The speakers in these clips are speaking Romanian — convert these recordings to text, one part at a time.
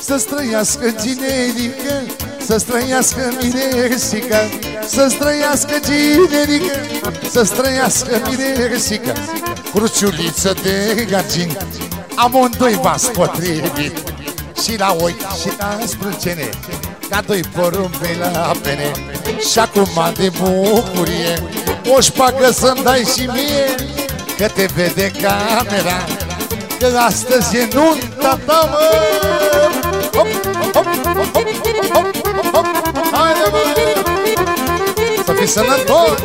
Să străiască generică Să străiască miresica Să străiască generică Să străiască miresica Cruciuliță de gargin Amândoi v-ați potrivit. Și la ochi și la sprâncene Ca doi porumbei la pene. Și acum de bucurie O șpagă să-mi dai și mie Că te vede camera Că astăzi e nunta ta, mă! Hop, hop, hop, hop, hop, hop, hop Haide, mă! Să fii sănătos!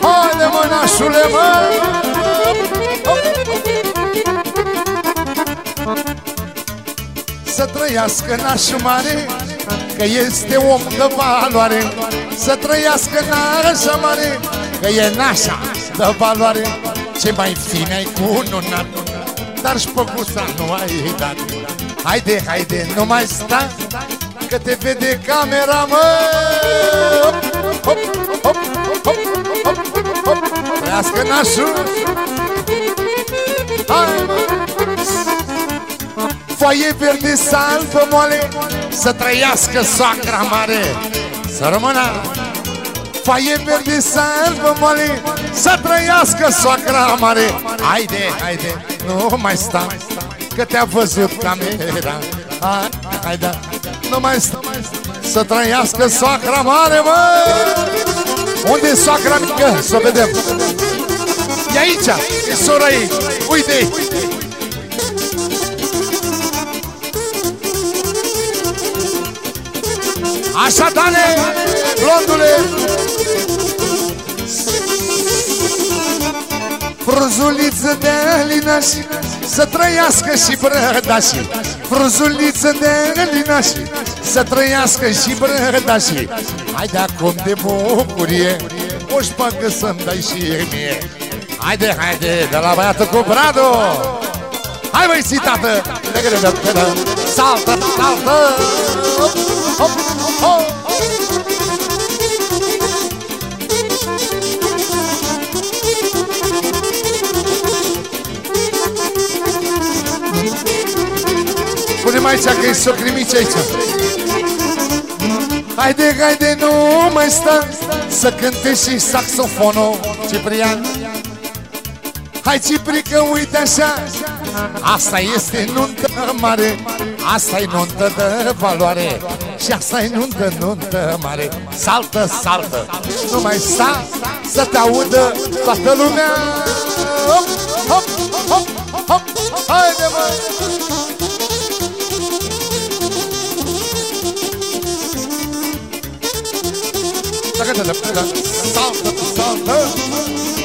Haide, mă, nașule, mă! Să trăiască nașul mare Că este om de valoare Să trăiască nașa mare Că e nașa de valoare. Ce mai fine ai cununat Dar și pe gusta nu ai dat. Haide, haide, nu mai sta Că te vede camera, mă! Hop, hop, hop, hop, hop, hop Trăiască nașul Hai, mă! Foaie verde salvă moale Să trăiască soacra mare Să rămână. Foaie verde salvă moale Să trăiască soacra mare. Haide, haide, nu mai sta Că te-a văzut camera Hai, haide, nu mai sta Să trăiască soacra mare, mă Unde e soacra mică? Să vedem. E aici, e sora ei. Uite-i Așa, Dane, blondule. Fruzuliță de linași Să trăiască și brădașii Fruzuliță de linași Să trăiască și brădașii Haide acum de bucurie O șpagă să-mi dai și mie. Haide, haide, de la băiatul cu Bradu Hai băi, zi, tată Saltă, saltă. Hop, hop, hop Punem aici că e socrimici aici. Haide, haide, nu mai sta Să cânte și saxofonul Ciprian Hai Ciprică, uite așa. Asta este nuntă mare Asta e nuntă de valoare. Și asta e nuntă, nuntă mare. Saltă, saltă. Nu mai sta să te audă toată lumea. Hop, hop, hop, hop Haide, mă! Saltă, saltă